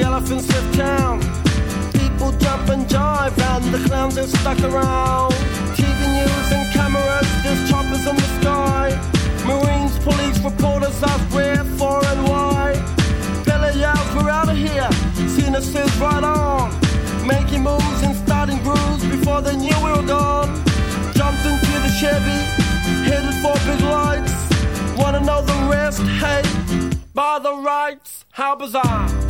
the elephants lift town. People jump and jive, and the clowns are stuck around. TV news and cameras, there's choppers in the sky. Marines, police, reporters ask where, for, and why. Belly yells, we're out of here. Seen us since right on. Making moves and starting grooves before they knew we were gone. Jumped into the Chevy, headed for big lights. Wanna know the rest? Hey, by the rights, how bizarre!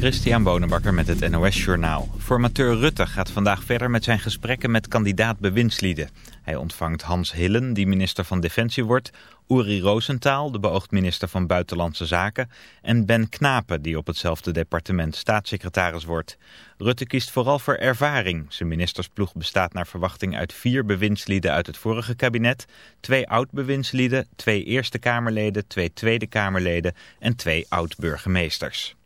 Christian Bonenbakker met het NOS Journaal. Formateur Rutte gaat vandaag verder met zijn gesprekken met kandidaat bewindslieden. Hij ontvangt Hans Hillen, die minister van Defensie wordt... Uri Rosenthal, de beoogd minister van Buitenlandse Zaken... en Ben Knapen, die op hetzelfde departement staatssecretaris wordt. Rutte kiest vooral voor ervaring. Zijn ministersploeg bestaat naar verwachting uit vier bewindslieden uit het vorige kabinet... twee oud-bewindslieden, twee Eerste Kamerleden, twee Tweede Kamerleden... en twee oud-burgemeesters.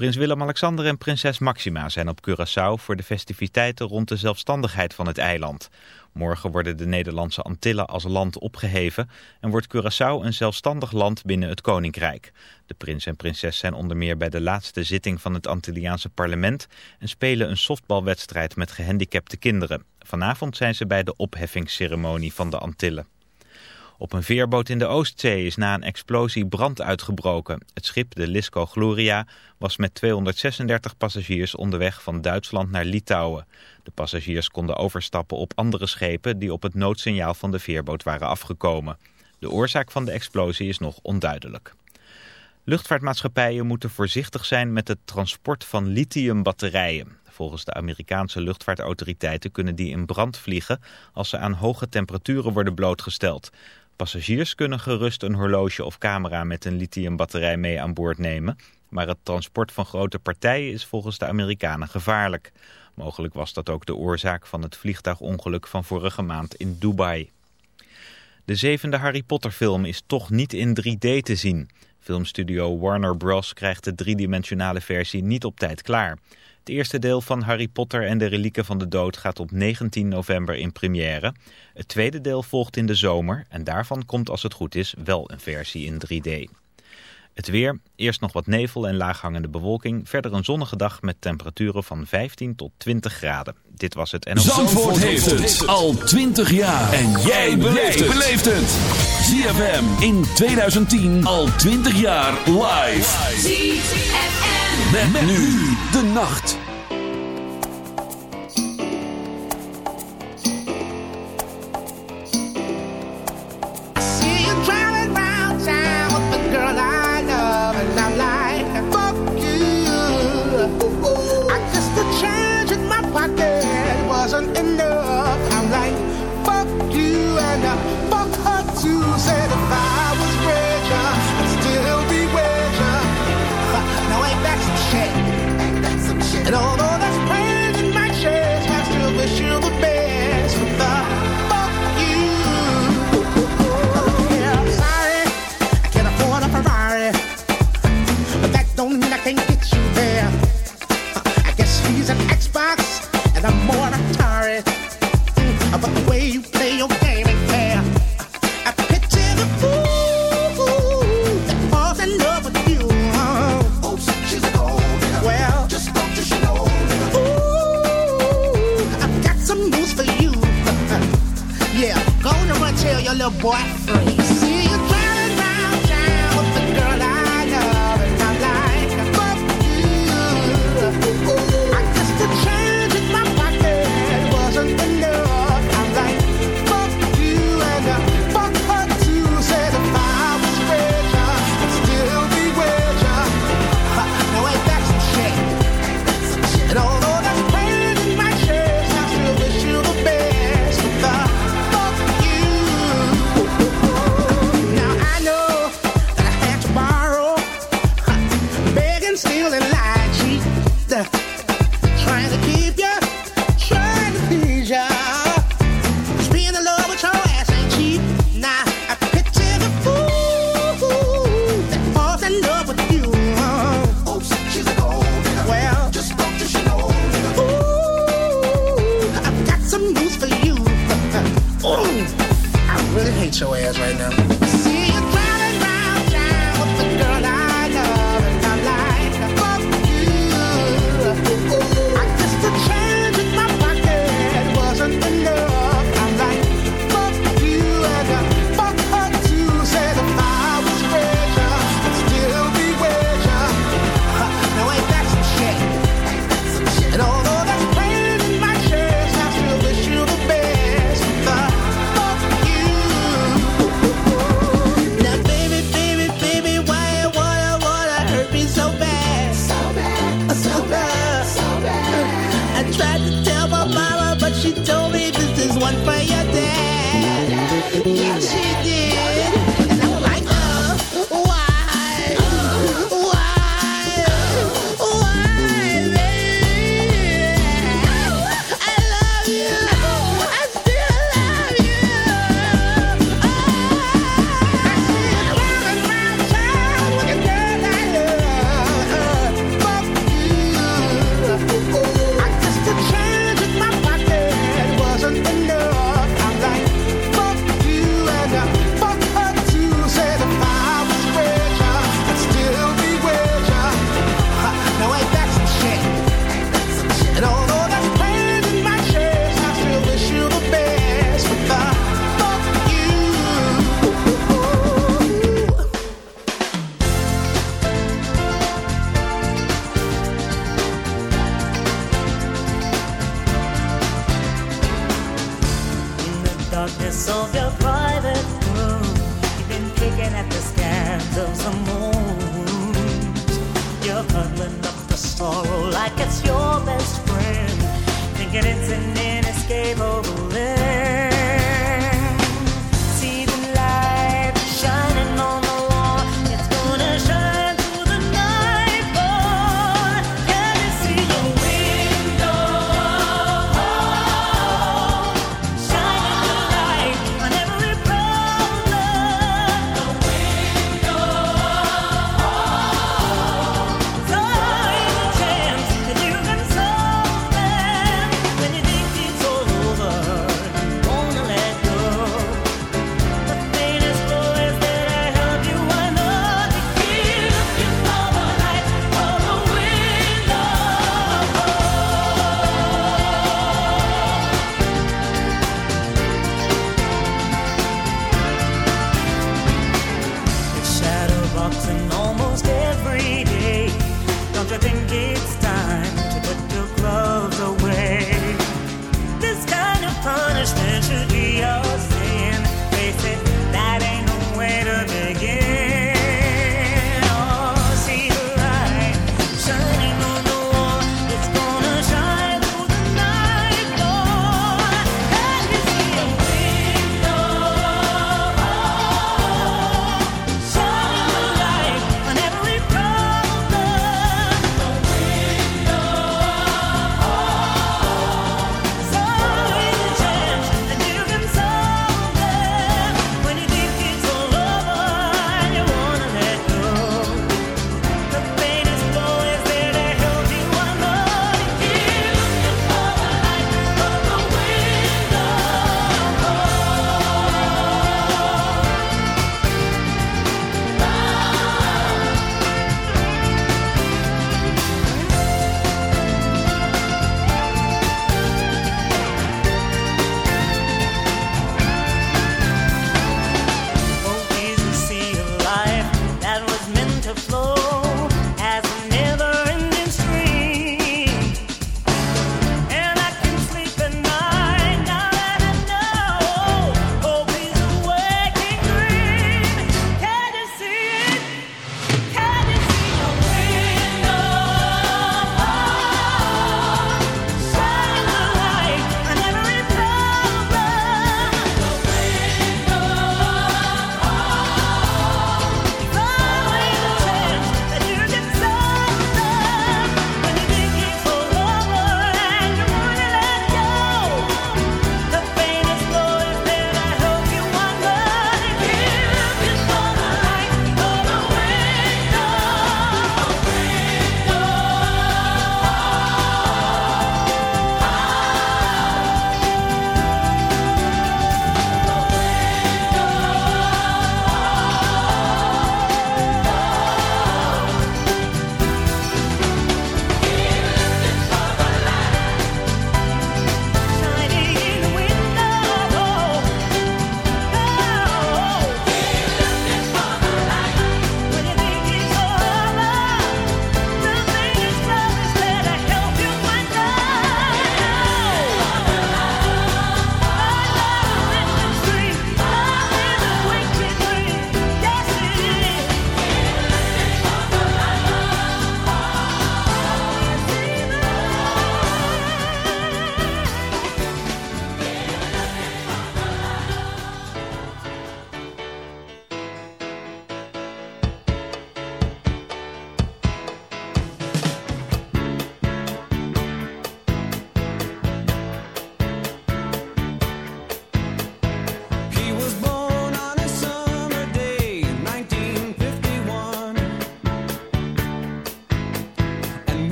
Prins Willem-Alexander en prinses Maxima zijn op Curaçao voor de festiviteiten rond de zelfstandigheid van het eiland. Morgen worden de Nederlandse Antillen als land opgeheven en wordt Curaçao een zelfstandig land binnen het Koninkrijk. De prins en prinses zijn onder meer bij de laatste zitting van het Antilliaanse parlement en spelen een softbalwedstrijd met gehandicapte kinderen. Vanavond zijn ze bij de opheffingsceremonie van de Antillen. Op een veerboot in de Oostzee is na een explosie brand uitgebroken. Het schip, de Lisco Gloria, was met 236 passagiers onderweg van Duitsland naar Litouwen. De passagiers konden overstappen op andere schepen die op het noodsignaal van de veerboot waren afgekomen. De oorzaak van de explosie is nog onduidelijk. Luchtvaartmaatschappijen moeten voorzichtig zijn met het transport van lithiumbatterijen. Volgens de Amerikaanse luchtvaartautoriteiten kunnen die in brand vliegen als ze aan hoge temperaturen worden blootgesteld. Passagiers kunnen gerust een horloge of camera met een lithiumbatterij mee aan boord nemen. Maar het transport van grote partijen is volgens de Amerikanen gevaarlijk. Mogelijk was dat ook de oorzaak van het vliegtuigongeluk van vorige maand in Dubai. De zevende Harry Potter film is toch niet in 3D te zien. Filmstudio Warner Bros. krijgt de driedimensionale versie niet op tijd klaar. Het eerste deel van Harry Potter en de relieken van de dood gaat op 19 november in première. Het tweede deel volgt in de zomer en daarvan komt als het goed is wel een versie in 3D. Het weer, eerst nog wat nevel en laaghangende bewolking. Verder een zonnige dag met temperaturen van 15 tot 20 graden. Dit was het NOS. Zandvoort heeft het al 20 jaar. En jij beleeft het. ZFM in 2010 al 20 jaar live. ZFM. Met, met nu de nacht. boss.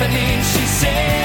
happening, she said.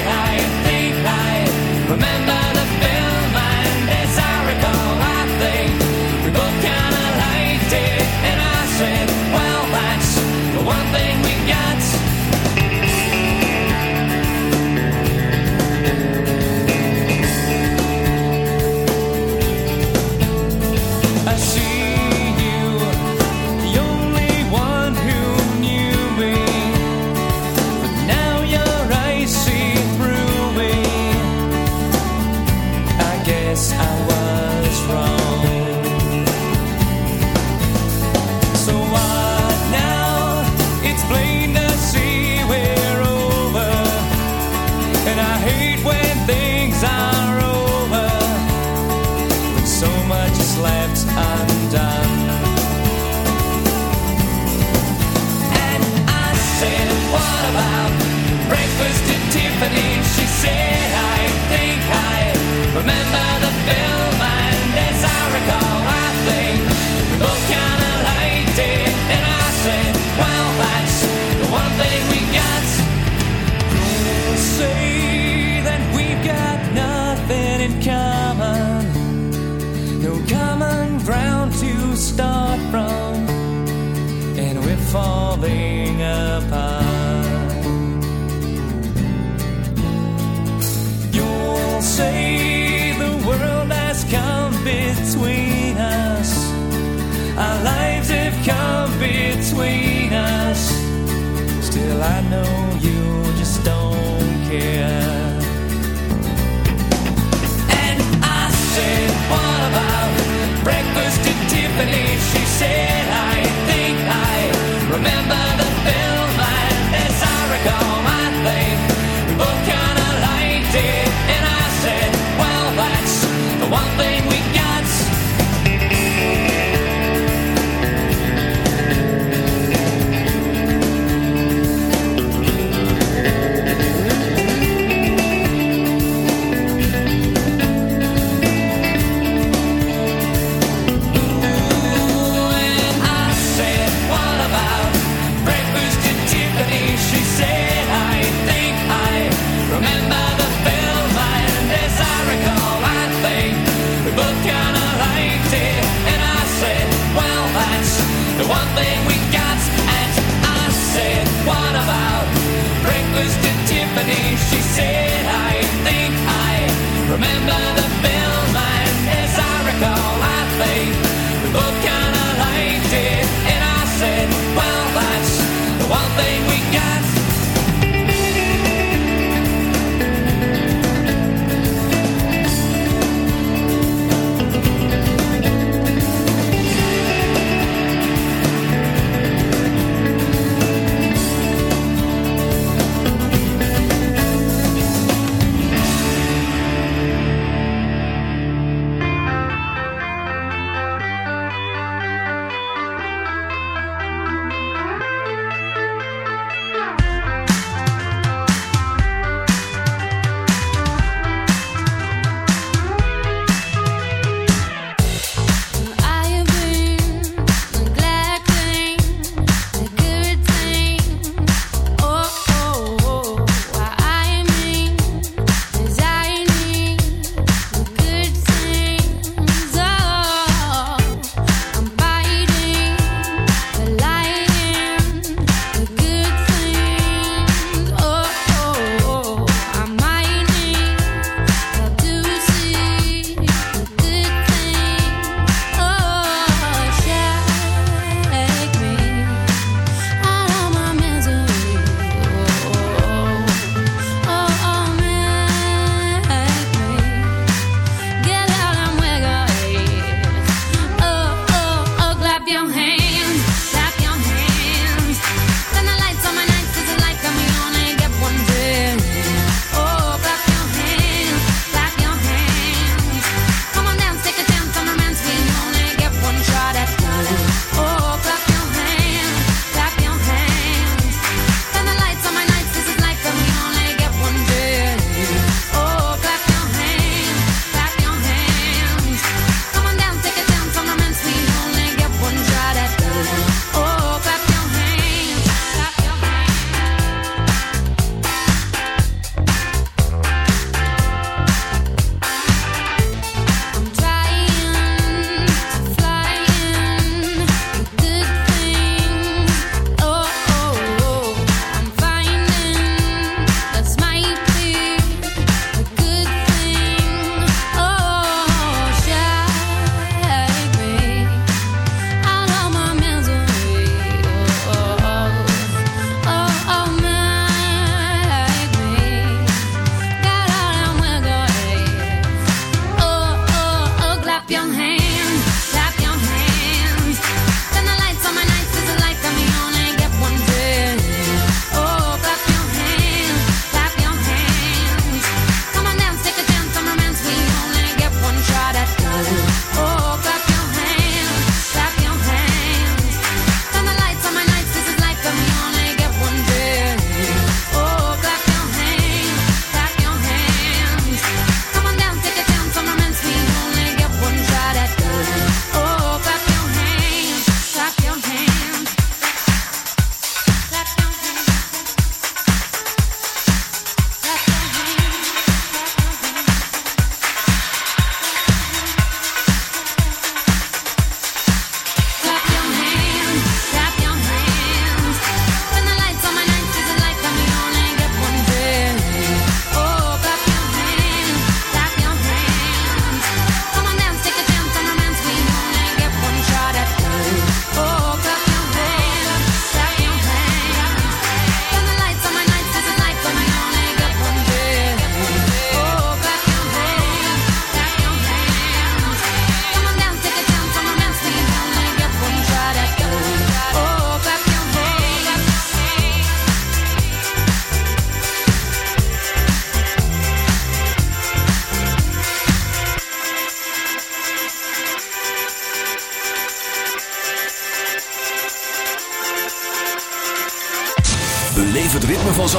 remember.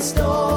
store.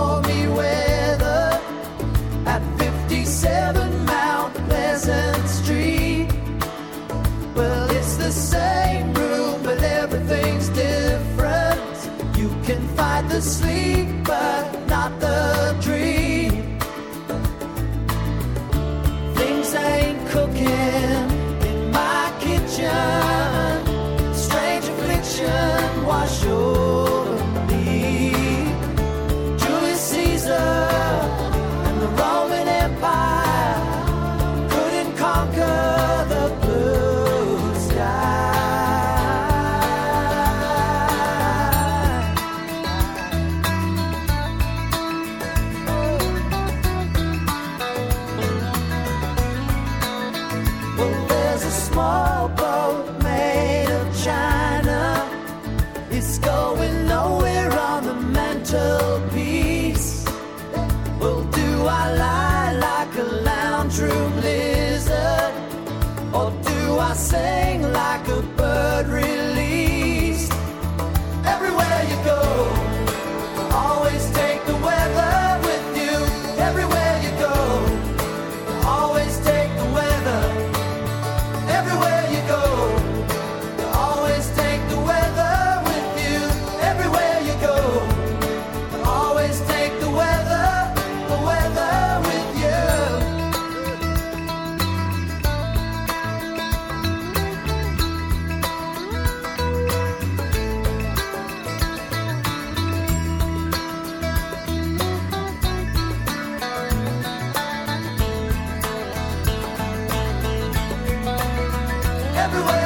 Everywhere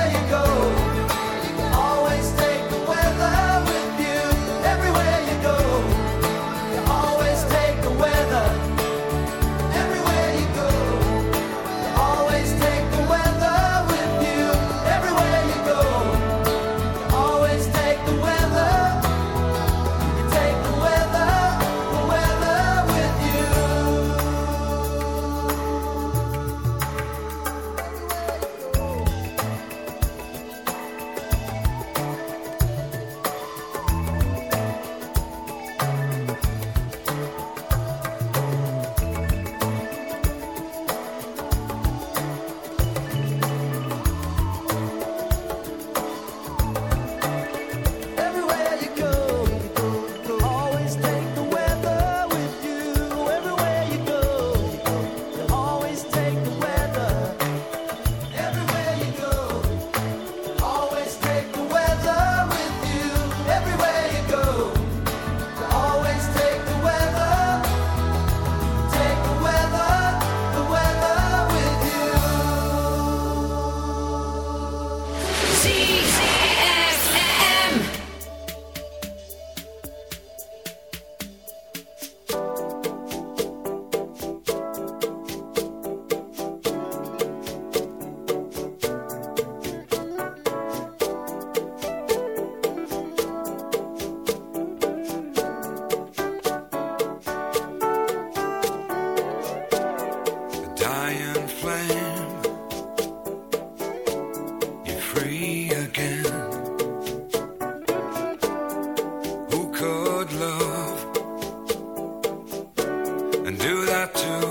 do that to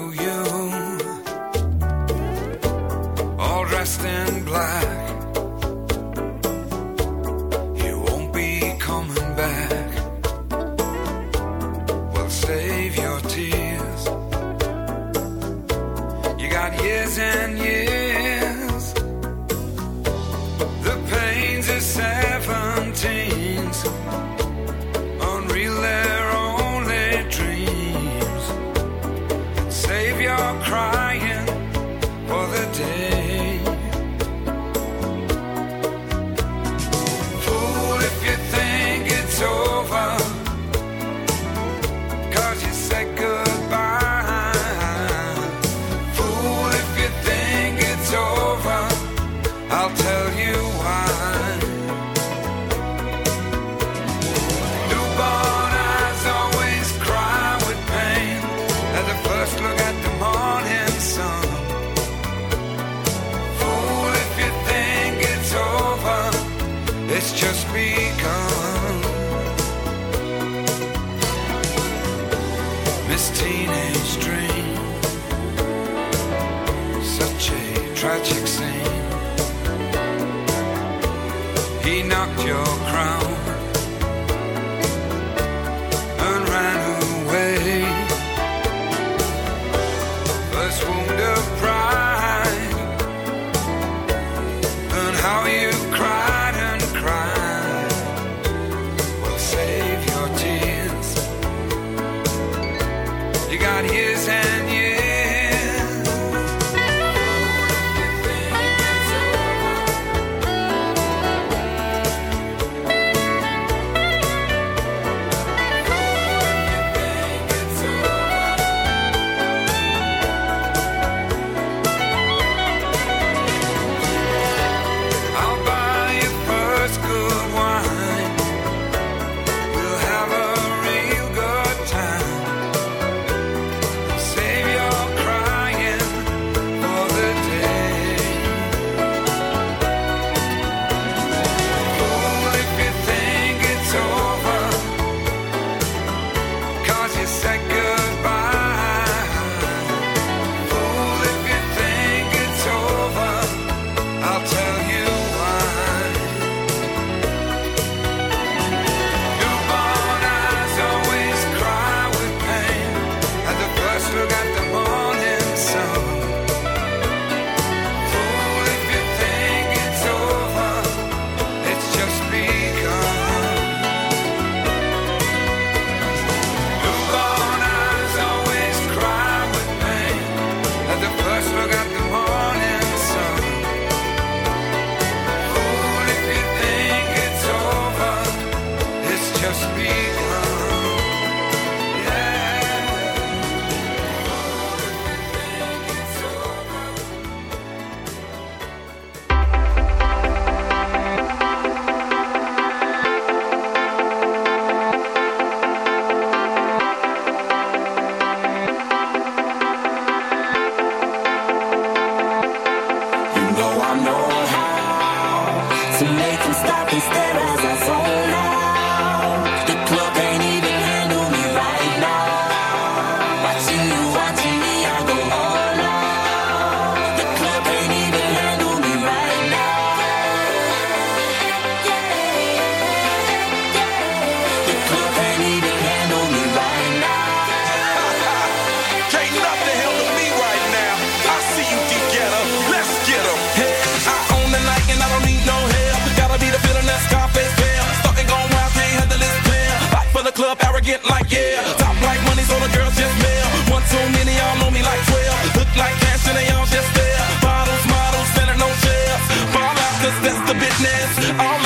sickness. All